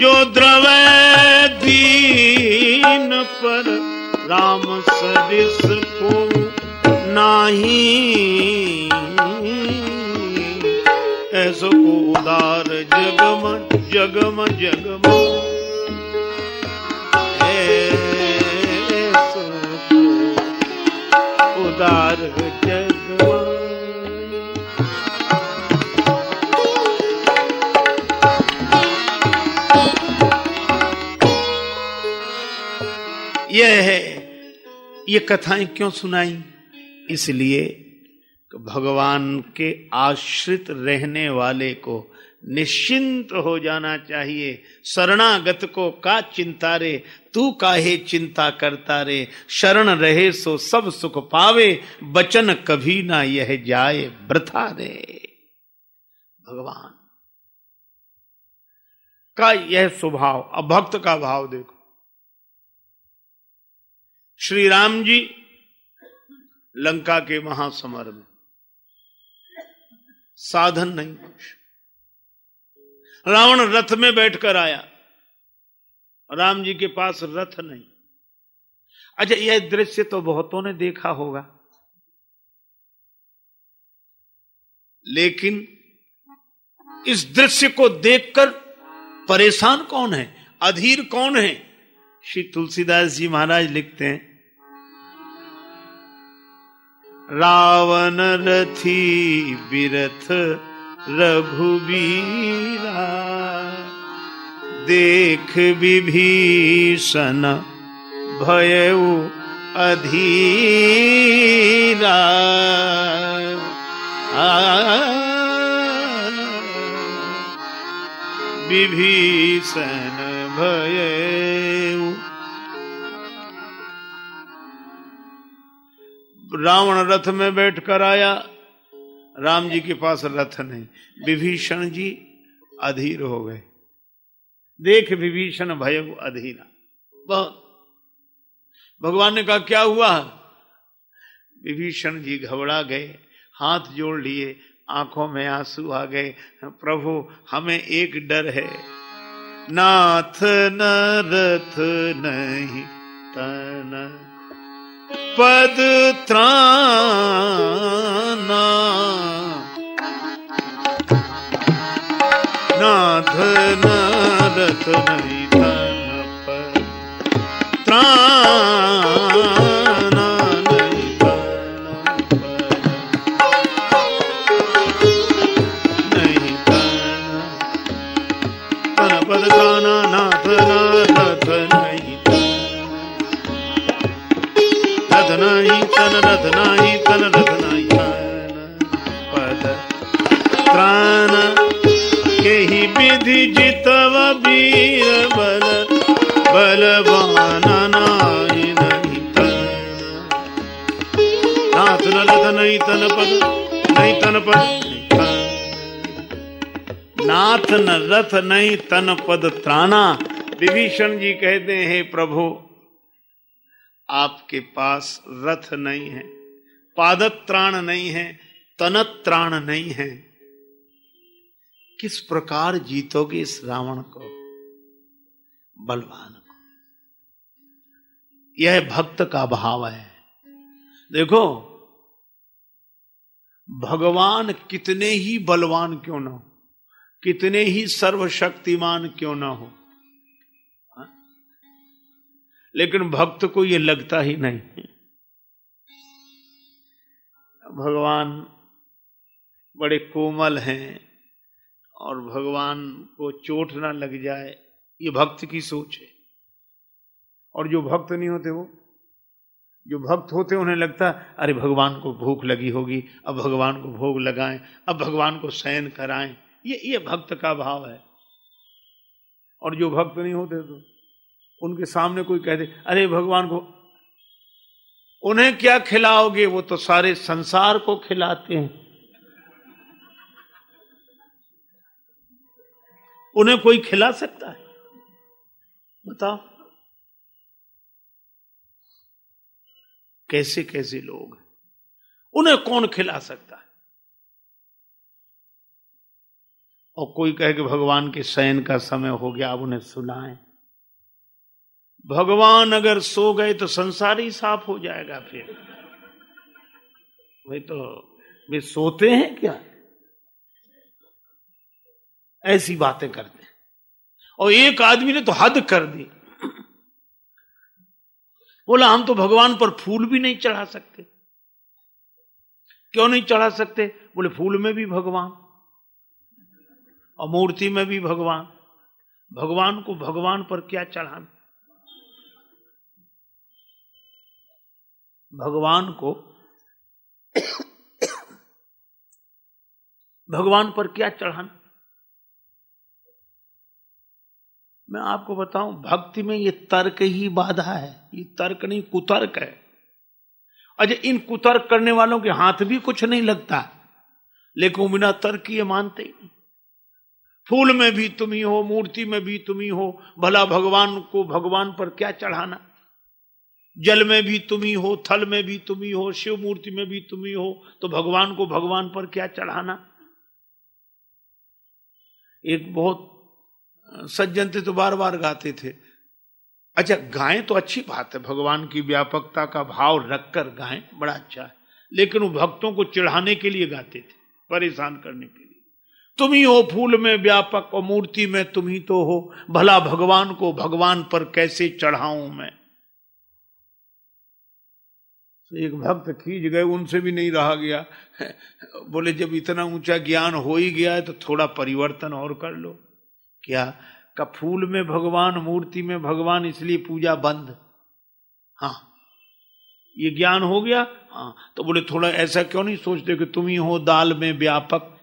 जो द्रवै दीन पर राम सदिस को नाही ऐसो उदार जगम जगम जगम उदार जगम यह है, ये कथाएँ क्यों सुनाई? इसलिए भगवान के आश्रित रहने वाले को निश्चिंत हो जाना चाहिए। शरणागत को का चिंता रे? तू काहे चिंता करता रे? शरण रहे सो सब सुख पावे, बचन कभी ना यह जाए वृथा रे। भगवान, का यह स्वभाव अब भक्त का भाव देखो। श्री राम जी लंका के महासमर में। साधन नहीं कुछ। रावण रथ में बैठकर आया। राम जी के पास रथ नहीं। अच्छा यह दृश्य तो बहुतों ने देखा होगा। लेकिन इस दृश्य को देखकर परेशान कौन है? अधीर कौन है? श्री तुलसीदास जी महाराज लिखते हैं, रावण रथी बिरथ रघुबीरा देख विभीषण भयउ अधीरा। विभीषण भयउ रावण रथ में बैठकर आया। राम जी के पास रथ नहीं। विभीषण जी अधीर हो गए। देख विभीषण भय अधीरा। बहुत। भगवान ने कहा, क्या हुआ? विभीषण जी घबरा गए। हाथ जोड़ लिए। आँखों में आँसू आ गए। प्रभु, हमें एक डर है। नाथ न रथ नहीं, तन पद त्राना नाथ नारथ नहीं धन त्राना नहीं तन पद त्राणा। विभीषण जी कहते हैं, प्रभु, आपके पास रथ नहीं है, पादत्राण नहीं है, तनत्राण नहीं है। किस प्रकार जीतोगे इस रावण को? बलवान को। यह भक्त का भाव है। देखो, भगवान कितने ही बलवान क्यों ना हो। कितने ही सर्वशक्तिमान क्यों ना हो? लेकिन भक्त को यह लगता ही नहीं। भगवान बड़े कोमल हैं और भगवान को चोट ना लग जाए, ये भक्त की सोच है। और जो भक्त नहीं होते वो, जो भक्त होते उन्हें लगता, अरे भगवान को भूख लगी होगी, अब भगवान को भोग लगाएँ, अब भगवान को शयन कराएँ। ये ये भक्त का भाव है। और जो भक्त नहीं होते तो उनके सामने कोई कह दे, अरे भगवान को, उन्हें क्या खिलाओगे? वो तो सारे संसार को खिलाते हैं। उन्हें कोई खिला सकता है? बताओ। कैसे कैसे लोग उन्हें कौन खिला सकता है? और कोई कहे कि भगवान के शयन का समय हो गया, अब उन्हें सुनाए। भगवान अगर सो गए तो संसार ही साफ़ हो जाएगा फिर। वही तो वे सोते हैं क्या? ऐसी बातें करते हैं। और एक आदमी ने तो हद कर दी। बोला, हम तो भगवान पर फूल भी नहीं चढ़ा सकते। क्यों नहीं चढ़ा सकते? बोले, फूल में भी भगवान। और मूर्ति में भी भगवान। भगवान को भगवान पर क्या चढ़ाना? भगवान को भगवान पर क्या चढ़ाना? मैं आपको बताऊँ, भक्ति में ये तर्क ही बाधा है। ये तर्क नहीं, कुतर्क है। अजय इन कुतर्क करने वालों के हाथ भी कुछ नहीं लगता। लेकिन बिना तर्क ये मानते ही। फूल में भी तुम ही हो, मूर्ति में भी तुम ही हो, भला भगवान को भगवान पर क्या चढ़ाना? जल में भी तुम ही हो, थल में भी तुम ही हो, शिव मूर्ति में भी तुम ही हो तो भगवान को भगवान पर क्या चढ़ाना? एक बहुत सज्जन थे तो बार बार गाते थे। अच्छा गाएँ तो अच्छी बात है, भगवान की व्यापकता का भाव रखकर गाएँ बड़ा अच्छा है, लेकिन वो भक्तों को चिढ़ाने के लिए गाते थे, परेशान करने के लिए। तुम ही हो फूल में व्यापक और मूर्ति में तुम ही तो हो। भला भगवान को भगवान पर कैसे चढ़ाऊं मैं? तो एक भक्त खींच गए, उनसे भी नहीं रहा गया। बोले, जब इतना ऊँचा ज्ञान हो ही गया है तो थोड़ा परिवर्तन और कर लो। क्या का फूल में भगवान, मूर्ति में भगवान इसलिए पूजा बंद? हाँ। ये ज्ञान हो गया? हाँ। तो बोले, थोड़ा ऐसा क्यों नहीं सोचते कि तुम ही हो दाल में व्यापक?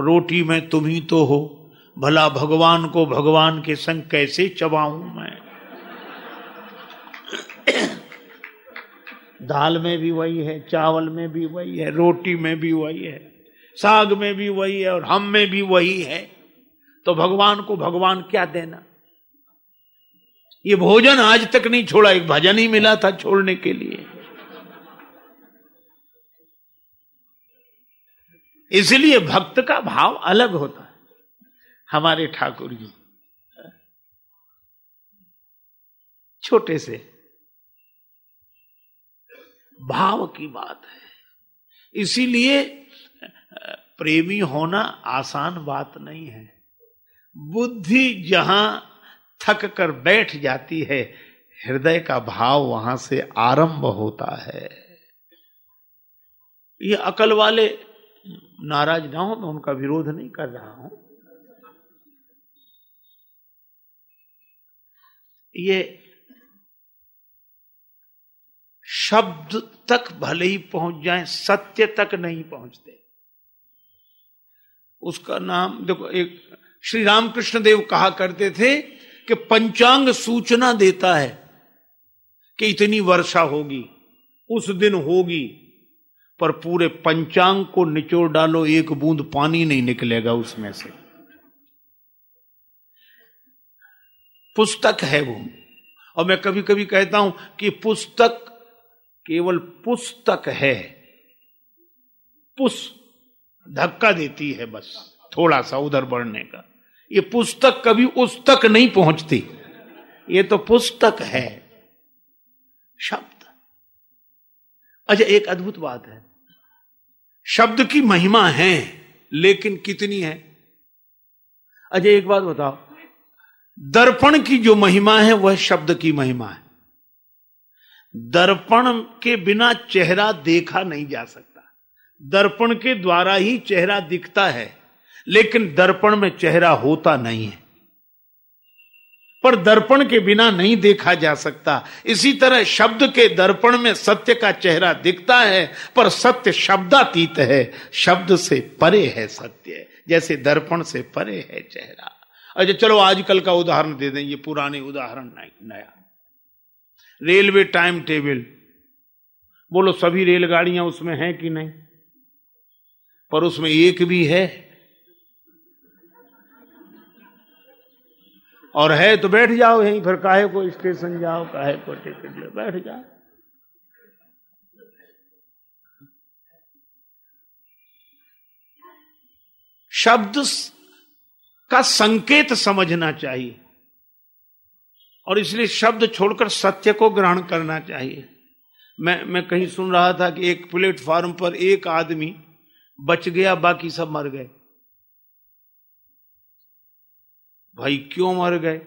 रोटी में तुम ही तो हो। भला भगवान को भगवान के संग कैसे चबाऊं मैं? दाल में भी वही है, चावल में भी वही है, रोटी में भी वही है, साग में भी वही है और हम में भी वही है। तो भगवान को भगवान क्या देना? ये भोजन आज तक नहीं छोड़ा, एक भजन ही मिला था छोड़ने के लिए। इसलिए भक्त का भाव अलग होता है। हमारे ठाकुर जी। छोटे से। भाव की बात है। इसीलिए, प्रेमी होना आसान बात नहीं है। बुद्धि जहाँ थक कर बैठ जाती है, हृदय का भाव वहाँ से आरंभ होता है। ये अकल वाले नाराज़ ना हो, मैं उनका विरोध नहीं कर रहा हूँ। ये शब्द तक भले ही पहुँच जाए, सत्य तक नहीं पहुँचते। उसका नाम, देखो, एक श्री रामकृष्ण देव कहा करते थे कि पंचांग सूचना देता है कि इतनी वर्षा होगी, उस दिन होगी पर पूरे पंचांग को निचोड़ डालो, एक बूंद पानी नहीं निकलेगा उसमें से। पुस्तक है वो। और मैं कभी कभी कहता हूँ कि पुस्तक केवल पुस्तक है। पुस धक्का देती है बस थोड़ा सा उधर बढ़ने का। ये पुस्तक कभी उस तक नहीं पहुँचती। ये तो पुस्तक है। शब्द। अच्छा एक अद्भुत बात है। शब्द की महिमा है, लेकिन कितनी है? अच्छा एक बात बताओ। दर्पण की जो महिमा है, वह शब्द की महिमा है। दर्पण के बिना चेहरा देखा नहीं जा सकता। दर्पण के द्वारा ही चेहरा दिखता है, लेकिन दर्पण में चेहरा होता नहीं है। पर दर्पण के बिना नहीं देखा जा सकता। इसी तरह शब्द के दर्पण में सत्य का चेहरा दिखता है, पर सत्य शब्दातीत है। शब्द से परे है सत्य, जैसे दर्पण से परे है चेहरा। अच्छा चलो आजकल का उदाहरण दे दें, ये पुराने उदाहरण नया। Railway time table. बोलो, सभी रेलगाड़ियाँ उसमें हैं कि नहीं? पर उसमें एक भी है और है तो बैठ जाओ यहीं फिर काहे को स्टेशन जाओ, काहे को टिकट ले, बैठ जाओ। शब्द का संकेत समझना चाहिए और इसलिए शब्द छोड़कर सत्य को ग्रहण करना चाहिए। मैं मैं कहीं सुन रहा था कि एक प्लेटफॉर्म पर एक आदमी बच गया, बाकी सब मर गए। भाई क्यों मर गए?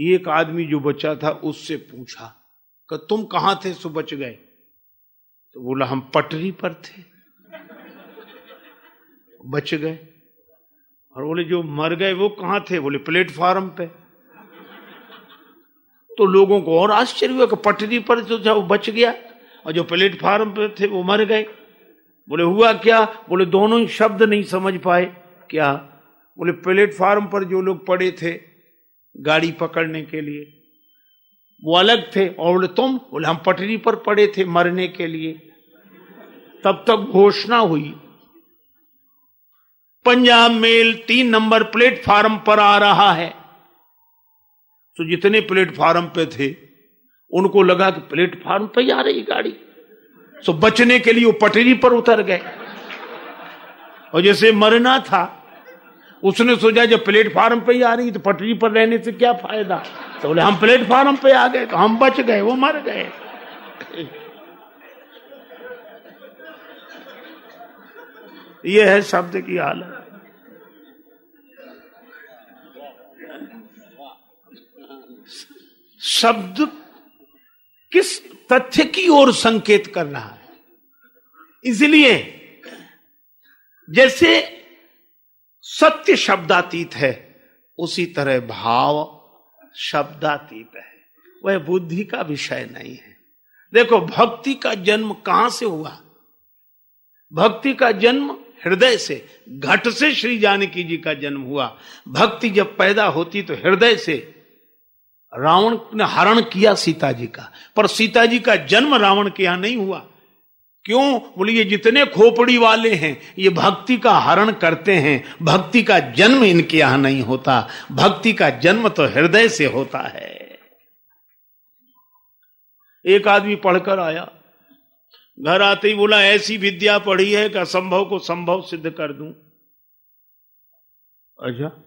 एक आदमी जो बचा था उससे पूछा, कि, तुम कहाँ थे सो बच गए? तो बोला, हम पटरी पर थे। बच गए। और बोले, जो मर गए वो कहाँ थे? बोले, प्लेटफॉर्म पे। तो लोगों को और आश्चर्य हुआ कि पटरी पर जो था वो बच गया और जो प्लेटफॉर्म पे थे वो मर गए। बोले, हुआ क्या? बोले, दोनों ही शब्द नहीं समझ पाए। क्या? बोले, प्लेटफॉर्म पर जो लोग पड़े थे गाड़ी पकड़ने के लिए, वो अलग थे। और बोले, तुम? बोले, हम पटरी पर पड़े थे मरने के लिए। तब तक घोषणा हुई। पंजाब मेल तीन नंबर प्लेटफॉर्म पर आ रहा है। तो जितने प्लेटफॉर्म पे थे, उनको लगा कि प्लेटफॉर्म पे ही आ रही गाड़ी। तो बचने के लिए वो पटरी पर उतर गए। और जैसे मरना था उसने सोचा जब प्लेटफॉर्म पे ही आ रही तो पटरी पर रहने से क्या फ़ायदा? तो बोले, हम प्लेटफॉर्म पे आ गए तो हम बच गए, वो मर गए। ये है शब्द की हालत। शब्द किस तथ्य की ओर संकेत कर रहा है? इसलिए जैसे सत्य शब्दातीत है, उसी तरह भाव शब्दातीत है। वह बुद्धि का विषय नहीं है। देखो, भक्ति का जन्म कहाँ से हुआ? भक्ति का जन्म हृदय से, घट से श्री जानकी जी का जन्म हुआ। भक्ति जब पैदा होती तो हृदय से रावण ने हरण किया सीता जी का, पर सीता जी का जन्म रावण के यहाँ नहीं हुआ। क्यों? बोले, ये जितने खोपड़ी वाले हैं, ये भक्ति का हरण करते हैं। भक्ति का जन्म इनके यहाँ नहीं होता। भक्ति का जन्म तो हृदय से होता है। एक आदमी पढ़कर आया। घर आते ही बोला, ऐसी विद्या पढ़ी है कि असंभव को संभव सिद्ध कर दूँ। अच्छा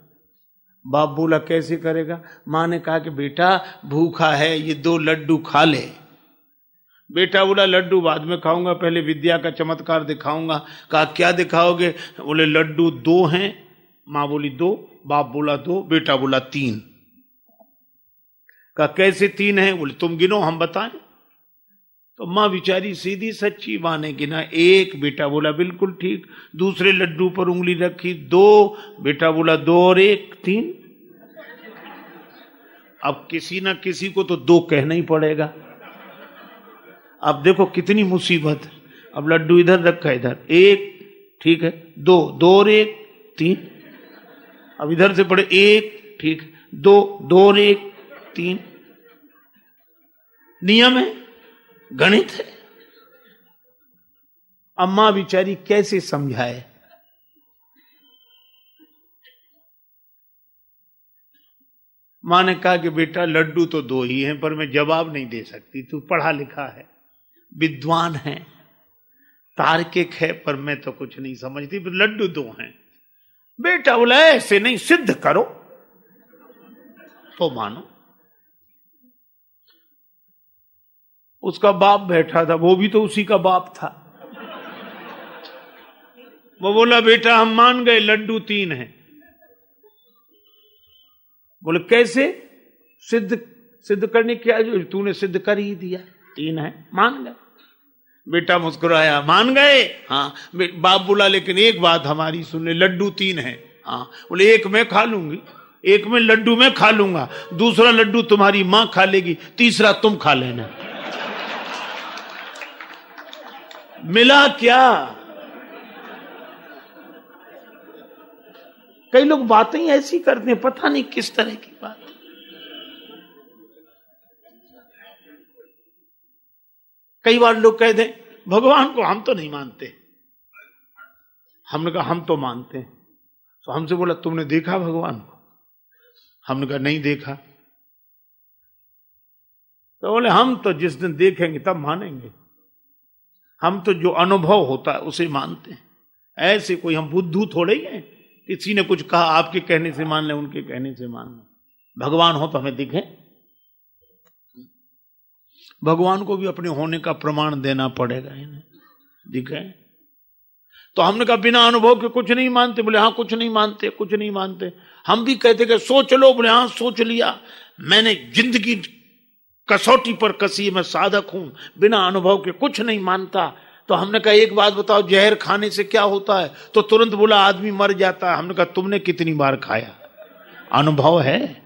बाप बोला, कैसे करेगा? माँ ने कहा कि, बेटा, भूखा है, ये दो लड्डू खा ले। बेटा बोला, लड्डू बाद में खाऊँगा, पहले विद्या का चमत्कार दिखाऊँगा। कहा, क्या दिखाओगे? बोले, लड्डू दो हैं। माँ बोली, दो? बाप बोला, दो। बेटा बोला, तीन। कहा, कैसे तीन हैं? बोले, तुम गिनो, हम बताएँ तो माँ बिचारी सीधी सच्ची माँ ने गिना, एक बेटा बोला, बिल्कुल ठीक। दूसरे लड्डू पर उंगली रखी, दो। बेटा बोला, दो और एक, तीन? अब किसी ना किसी को तो दो कहना ही पड़ेगा। अब देखो कितनी मुसीबत अब लड्डू इधर रखा, इधर। एक, ठीक है। दो दो और एक, तीन। अब इधर से पड़े एक, ठीक दो दो और एक, तीन। नियम है। गणित है। अम्मा बिचारी कैसे समझाए? माँ ने कहा कि बेटा, लड्डू तो दो ही हैं, पर मैं जवाब नहीं दे सकती। तू पढ़ा लिखा है। विद्वान है। तार्किक है, पर मैं तो कुछ नहीं समझती। लड्डू दो हैं। बेटा, बोला, ऐसे नहीं, सिद्ध करो। तो मानो। उसका बाप बैठा था, वो भी तो उसी का बाप था। वो बोला, बेटा, हम मान गए, लड्डू तीन है। बोले, कैसे? सिद्ध सिद्ध करने क्या तूने सिद्ध कर ही दिया। तीन है। मान गए। बेटा मुस्कुराया मान गए? हाँ। बाप बोला लेकिन एक बात हमारी सुनने लड्डू तीन है। हाँ। बोले एक मैं खा लूँगी एक में लड्डू मैं खा लूँगा दूसरा लड्डू तुम्हारी माँ खा लेगी तीसरा तुम खा लेना। मिला क्या? कई लोग बातें ऐसी करते हैं पता नहीं किस तरह की बात। कई बार लोग कहते हैं भगवान को हम तो नहीं मानते। हमने कहा, हम तो मानते हैं। तो हमसे बोला, तुमने देखा भगवान को? हमने कहा, नहीं देखा। तो बोले, हम तो जिस दिन देखेंगे तब मानेंगे। हम तो जो अनुभव होता है उसे मानते हैं। ऐसे कोई हम बुद्धू थोड़े ही हैं। किसी ने कुछ कहा, आपके कहने से मान ले, उनके कहने से मान ले। भगवान हो तो हमें दिखे। भगवान को भी अपने होने का प्रमाण देना पड़ेगा इन्हें। दिखे तो हमने कहा, बिना अनुभव के कुछ नहीं मानते। बोले हाँ कुछ नहीं मानते, कुछ नहीं मानते। हम भी कहते कि सोच लो। बोले हाँ सोच लिया। मैंने ज़िंदगी कसौटी पर कसी, मैं साधक हूँ। बिना अनुभव के कुछ नहीं मानता। तो हमने कहा, एक बात बताओ, जहर खाने से क्या होता है? तो तुरंत बोला, आदमी मर जाता है। हमने कहा, तुमने कितनी बार खाया? अनुभव है?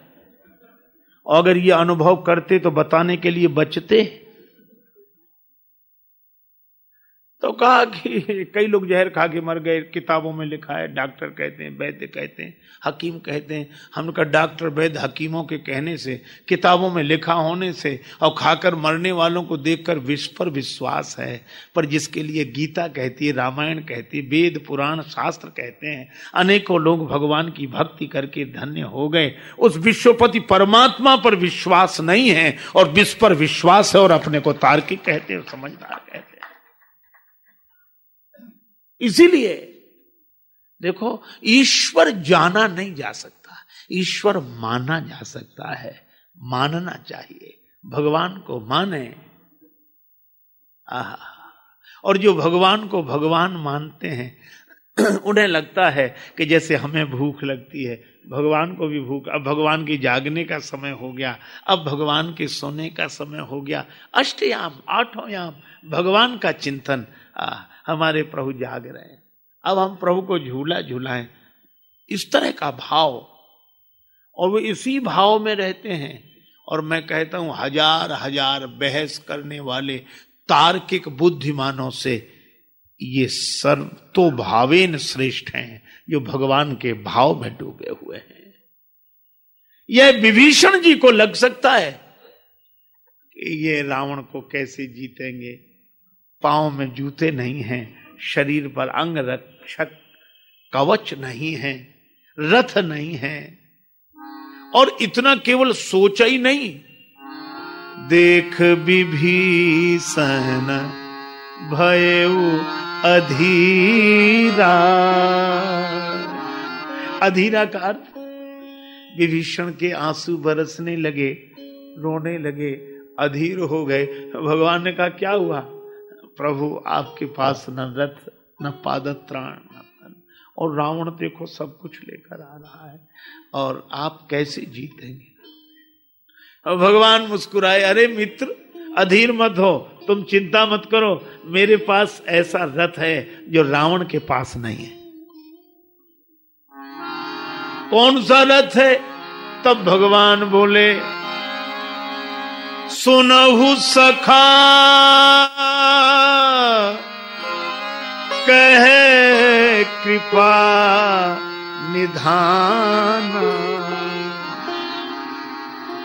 और अगर ये अनुभव करते तो बताने के लिए बचते। तो कहा कि कई लोग जहर खा के मर गए, किताबों में लिखा है, डॉक्टर कहते हैं, वैद्य कहते हैं, हकीम कहते हैं। हमने कहा, डॉक्टर, वैद्य, हकीमों के कहने से, किताबों में लिखा होने से और खाकर मरने वालों को देखकर विश्व पर विश्वास है। पर जिसके लिए गीता कहती है, रामायण कहती है, वेद, पुराण, शास्त्र कहते हैं, अनेकों लोग भगवान की भक्ति करके धन्य हो गए। उस विश्वपति परमात्मा पर विश्वास नहीं है और विश्व पर विश्वास है और अपने को तार्किक कहते हैं, समझदार कहते हैं। इसीलिए देखो ईश्वर जाना नहीं जा सकता ईश्वर माना जा सकता है मानना चाहिए भगवान को माने। आह और जो भगवान को भगवान मानते हैं उन्हें लगता है कि जैसे हमें भूख लगती है भगवान को भी भूख अब भगवान की जागने का समय हो गया अब भगवान के सोने का समय हो गया अष्टयाम आठों याम भगवान का चिंतन आ, हमारे प्रभु जाग रहे हैं। अब हम प्रभु को झूला झूलाएँ। इस तरह का भाव। और वो इसी भाव में रहते हैं। और मैं कहता हूँ, हज़ार हज़ार बहस करने वाले तार्किक बुद्धिमानों से ये सर्व तो भावेन श्रेष्ठ हैं, जो भगवान के भाव में डूबे हुए हैं। यह विभीषण जी को लग सकता है कि ये रावण को कैसे जीतेंगे। पाँव में जूते नहीं हैं, शरीर पर अंग रक्षक कवच नहीं है, रथ नहीं है, और इतना केवल सोचा ही नहीं। देख विभीषण भय अधीरा। अधीरा का अर्थ, विभीषण के आँसू बरसने लगे, रोने लगे, अधीर हो गए। भगवान ने कहा, क्या हुआ? प्रभु आपके पास न रथ, न पादत्राण और रावण देखो सब कुछ लेकर आ रहा है। और आप कैसे जीतेंगे? और भगवान मुस्कुराए, अरे मित्र, अधीर मत हो। तुम चिंता मत करो। मेरे पास ऐसा रथ है जो रावण के पास नहीं है। कौन सा रथ है? तब भगवान बोले, सुनहु सखा कृपा निधान।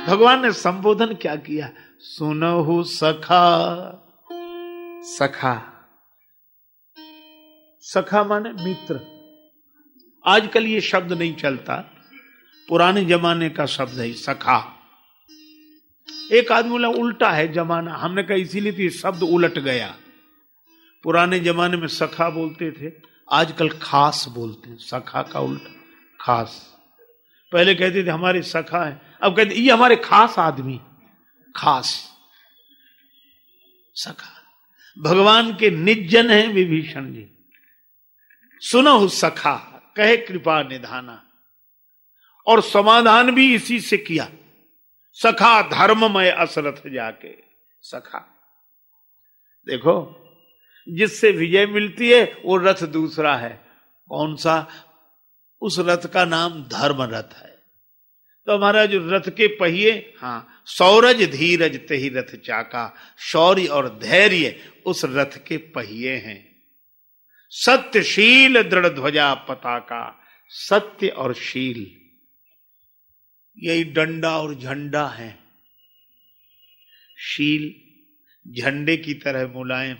भगवान ने संबोधन क्या किया? सुनहु सखा। सखा। सखा माने मित्र। आजकल ये शब्द नहीं चलता। पुराने जमाने का शब्द है सखा। एक आदमी बोला, उल्टा है जमाना। हमने कहा, इसीलिए तो ये शब्द उलट गया। पुराने जमाने में सखा बोलते थे। आजकल खास बोलते हैं, सखा का उल्टा, खास। पहले कहते थे, हमारे सखा है। अब कहते, ये हमारे खास आदमी खास। सखा। भगवान के निजन है विभीषण जी। सुनो सखा, कहे कृपा निधाना। और समाधान भी इसी से किया। सखा धर्ममय असरथ जाके। सखा। देखो जिससे विजय मिलती है, वो रथ दूसरा है। कौन सा? उस रथ का नाम धर्म रथ है। तो हमारा जो रथ के पहिए हाँ सौरज धीरज तेही रथ चाका, शौर्य और धैर्य उस रथ के पहिए हैं। सत्यशील दृढ़ ध्वजा पताका, सत्य और शील। यही डंडा और झंडा है। शील, झंडे की तरह मुलायम।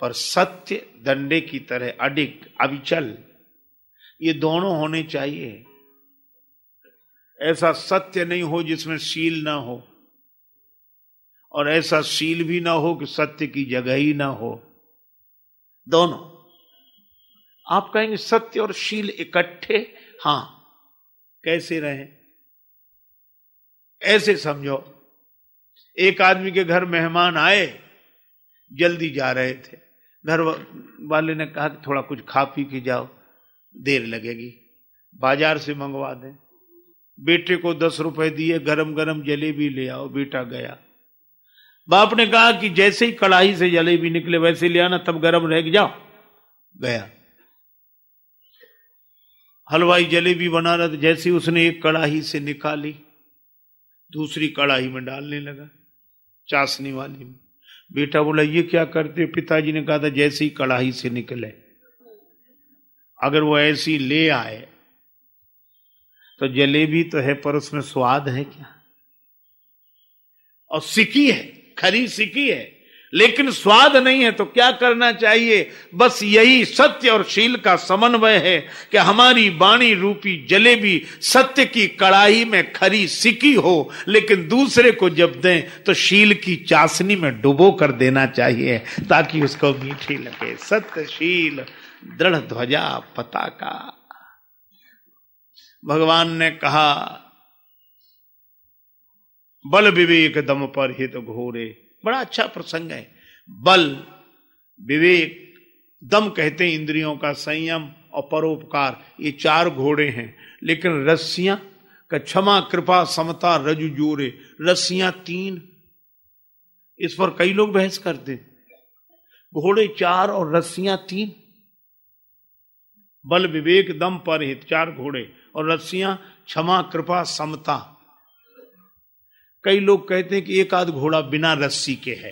पर सत्य दंडे की तरह अडिग अविचल, ये दोनों होने चाहिए। ऐसा सत्य नहीं हो जिसमें शील ना हो, और ऐसा शील भी ना हो कि सत्य की जगह ही ना हो। दोनों। आप कहेंगे, सत्य और शील इकट्ठे? हाँ। कैसे रहे? ऐसे समझो, एक आदमी के घर मेहमान आए जल्दी जा रहे थे। घर वाले ने कहा कि थोड़ा कुछ खा पी के जाओ, देर लगेगी। बाज़ार से मंगवा दें। बेटे को दस रुपए दिए गरम गरम जलेबी ले आओ, बेटा गया। बाप ने कहा कि जैसे ही कढ़ाई से जलेबी निकले, वैसे ले आना, तब गरम रह जाओ। गया। हलवाई जलेबी बना रहा था, जैसे उसने एक कढ़ाई से निकाली, दूसरी कढ़ाई में डालने लगा, चाशनी वाली में। बेटा बोला, ये क्या करते? पिताजी ने कहा था, जैसे ही कढ़ाई से निकले। अगर वो ऐसी ले आए तो जलेबी तो है, पर उसमें स्वाद है क्या? और सिकी है, खरी सिकी है। लेकिन स्वाद नहीं है तो क्या करना चाहिए? बस यही सत्य और शील का समन्वय है कि हमारी वाणी रूपी जलेबी सत्य की कड़ाही में खरी सिकी हो, लेकिन दूसरे को जब दें तो शील की चाशनी में डुबो कर देना चाहिए, ताकि उसको मीठी लगे। सत्य शील, दृढ़ ध्वजा, पताका। भगवान ने कहा, बल विवेक दम पर हित घोरे। बड़ा अच्छा प्रसंग है। बल, विवेक, दम कहते हैं इंद्रियों का संयम और परोपकार, ये चार घोड़े हैं। लेकिन रस्सियाँ, का क्षमा, कृपा, समता, रजु, जोरे, रस्सियाँ तीन। इस पर कई लोग बहस करते घोड़े चार और रस्सियाँ तीन। बल, विवेक, दम पर हित चार घोड़े और रस्सियाँ, क्षमा, कृपा, समता। कई लोग कहते हैं कि एक आध घोड़ा बिना रस्सी के है।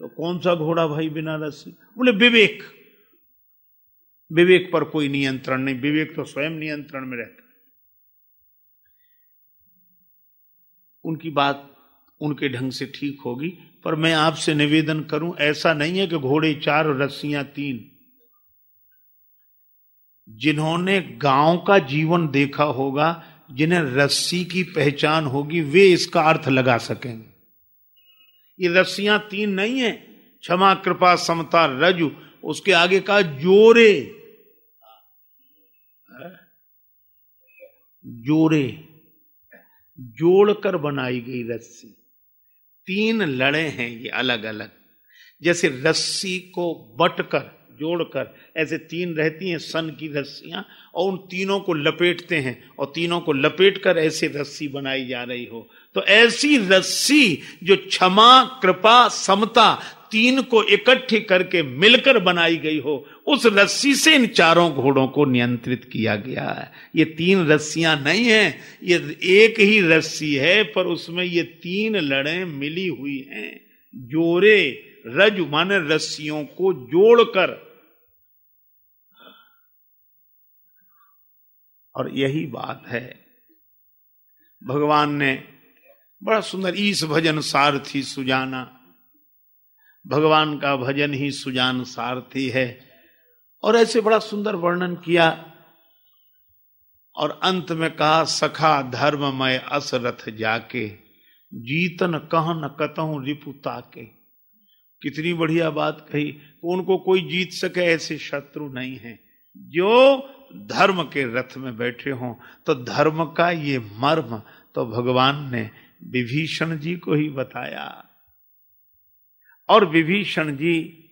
तो कौन सा घोड़ा भाई बिना रस्सी? बोले, विवेक। विवेक पर कोई नियंत्रण नहीं। विवेक तो स्वयं नियंत्रण में रहता उनकी बात उनके ढंग से ठीक होगी, पर मैं आपसे निवेदन करूँ, ऐसा नहीं है कि घोड़े चार और रस्सियाँ तीन। जिन्होंने गाँव का जीवन देखा होगा जिन्हें रस्सी की पहचान होगी, वे इसका अर्थ लगा सकेंगे। ये रस्सियाँ तीन नहीं है। क्षमा, कृपा, समता रजु उसके आगे का जोरे। जोरे। जोड़कर बनाई गई रस्सी। तीन लड़े हैं ये अलग अलग जैसे रस्सी को बटकर जोड़कर, ऐसे तीन रहती हैं, सन की रस्सियाँ, और उन तीनों को लपेटते हैं, और तीनों को लपेट कर ऐसी रस्सी बनाई जा रही हो। तो ऐसी रस्सी जो क्षमा, कृपा, समता तीन को इकट्ठी करके मिलकर बनाई गई हो, उस रस्सी से इन चारों घोड़ों को नियंत्रित किया गया है। ये तीन रस्सियाँ नहीं है, ये एक ही रस्सी है, पर उसमें ये तीन लड़े मिली हुई हैं। जोरे रज माने रस्सियों को जोड़कर और यही बात है। भगवान ने बड़ा सुंदर ईस भजन सारथी सुजाना। भगवान का भजन ही सुजान सारथी है। और ऐसे बड़ा सुंदर वर्णन किया और अंत में कहा, सखा धर्ममय असरथ जाके, जीतन कह न कतहूं रिपुता के कितनी बढ़िया बात कही। उनको कोई जीत सके ऐसे शत्रु नहीं है। जो धर्म के रथ में बैठे हों तो धर्म का ये मर्म तो भगवान ने विभीषण जी को ही बताया। और विभीषण जी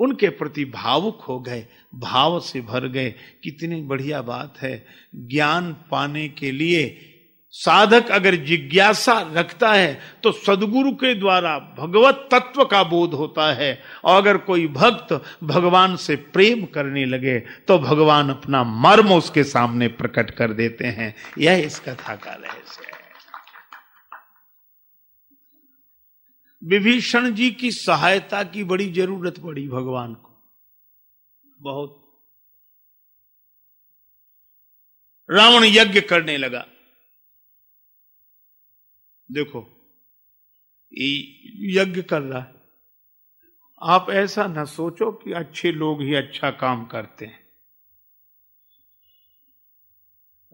उनके प्रति भावुक हो गए, भाव से भर गए, कितनी बढ़िया बात है। ज्ञान पाने के लिए साधक अगर जिज्ञासा रखता है तो सदगुरु के द्वारा भगवत तत्व का बोध होता है। और अगर कोई भक्त भगवान से प्रेम करने लगे तो भगवान अपना मर्म उसके सामने प्रकट कर देते हैं। यह इस कथा का रहस्य है। विभीषण जी की सहायता की बड़ी ज़रूरत पड़ी भगवान को। बहुत। रावण यज्ञ करने लगा। देखो यज्ञ कर रहा है। आप ऐसा ना सोचो कि अच्छे लोग ही अच्छा काम करते हैं।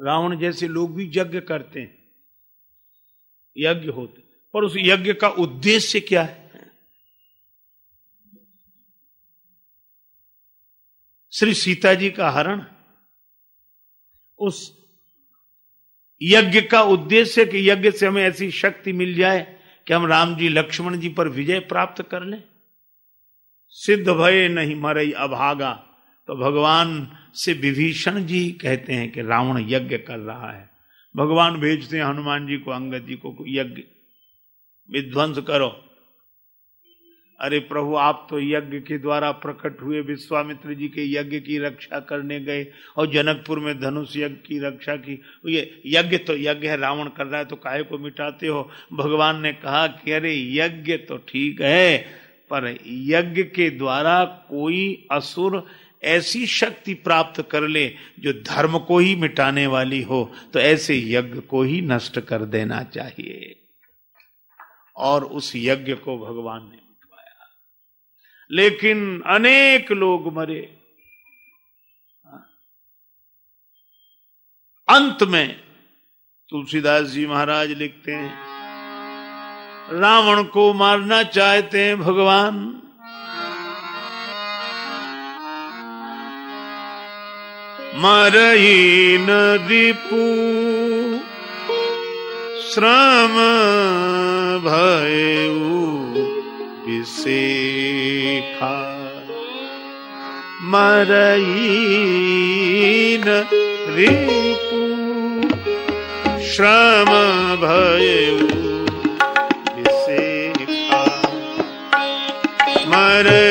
रावण जैसे लोग भी यज्ञ करते हैं। यज्ञ होते, पर उस यज्ञ का उद्देश्य क्या है? श्री सीता जी का हरण, उस यज्ञ का उद्देश्य कि यज्ञ से हमें ऐसी शक्ति मिल जाए कि हम राम जी, लक्ष्मण जी पर विजय प्राप्त कर लें। सिद्ध भय नहीं मरई अभागा। तो भगवान से विभीषण जी कहते हैं कि रावण यज्ञ कर रहा है। भगवान भेजते हैं हनुमान जी को, अंगद जी को, यज्ञ। विध्वंस करो। अरे प्रभु, आप तो यज्ञ के द्वारा प्रकट हुए विश्वामित्र जी के यज्ञ की रक्षा करने गए और जनकपुर में धनुष यज्ञ की रक्षा की। ये यज्ञ तो यज्ञ है, रावण कर रहा है तो काहे को मिटाते हो? भगवान ने कहा कि अरे यज्ञ तो ठीक है, पर यज्ञ के द्वारा कोई असुर ऐसी शक्ति प्राप्त कर ले जो धर्म को ही मिटाने वाली हो तो ऐसे यज्ञ को ही नष्ट कर देना चाहिए। और उस यज्ञ को भगवान ने लेकिन अनेक लोग मरे। अंत में तुलसीदास जी महाराज लिखते हैं, रावण को मारना चाहते हैं भगवान। मरही न दीपू श्रम भयऊ विशेखा मरही न रिपु श्रम भयऊ विशेखा मरही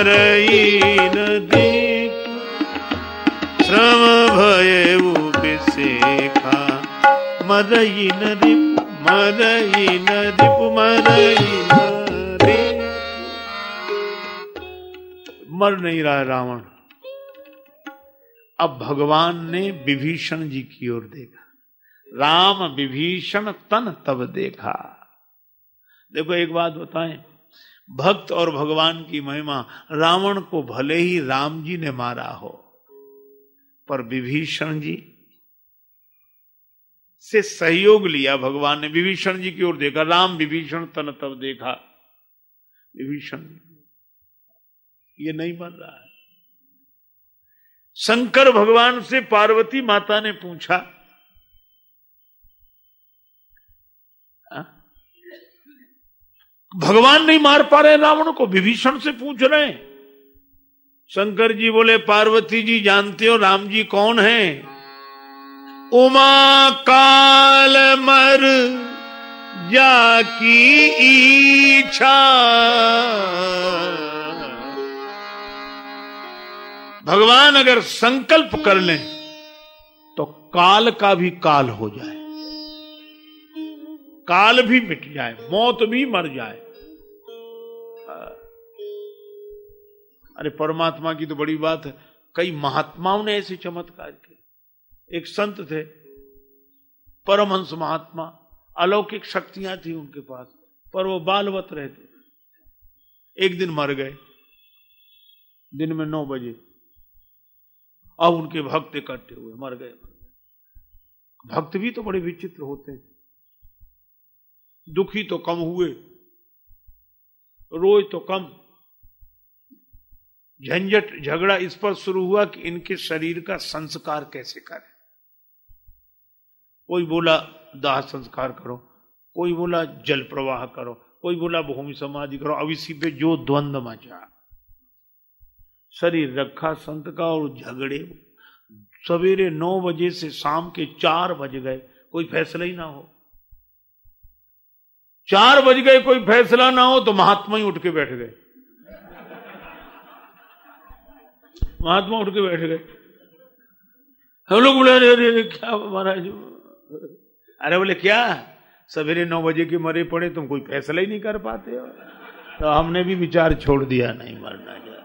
मरई नदी। श्रम भयऊ विशेखा मरई नदी मरई नदी मरई नदी। मर नहीं रहा रावण। अब भगवान ने विभीषण जी की ओर देखा। राम विभीषण तन तब देखा। देखो एक बात बताएँ भक्त और भगवान की महिमा, रावण को भले ही राम जी ने मारा हो, पर विभीषण जी से सहयोग लिया, भगवान ने विभीषण जी की ओर देखा, राम विभीषण तन तब देखा। विभीषण ये नहीं बन रहा है। शंकर भगवान से पार्वती माता ने पूछा भगवान नहीं मार पा रहे रावण को, विभीषण से पूछ रहे हैं। शंकर जी बोले, पार्वती जी जानते हो राम जी कौन है? उमा काल मर जाकी इच्छा भगवान अगर संकल्प कर लें तो काल का भी काल हो जाए। काल भी मिट जाए, मौत भी मर जाए। अरे परमात्मा की तो बड़ी बात है। कई महात्माओं ने ऐसे चमत्कार किए। एक संत थे, परमहंस महात्मा, अलौकिक शक्तियाँ थी उनके पास, पर वो बालवत रहते एक दिन मर गए, दिन में नौ बजे। अब उनके भक्त इकट्ठे हुए, मर गए। भक्त भी तो बड़े विचित्र होते हैं। दुखी तो कम हुए, रोए तो कम। झंझट, झगड़ा इस पर शुरू हुआ कि इनके शरीर का संस्कार कैसे करें? कोई बोला, दाह संस्कार करो। कोई बोला, जल प्रवाह करो। कोई बोला, भूमि समाधि करो। अब इसी पे जो द्वंद मचा, शरीर रखा संत का और झगड़े। सवेरे नौ बजे से शाम के चार बज गए, कोई फैसला ही ना हो। चार बज गए, कोई फैसला ना हो तो महात्मा ही उठ के बैठ गए। महात्मा उठ के बैठ गए। हम लोग बोले, अरे अरे क्या महाराज? अरे बोले, क्या? सवेरे नौ बजे के मरे पड़े, तुम कोई फैसला ही नहीं कर पाते हो? तो हमने भी विचार छोड़ दिया, नहीं मरना जा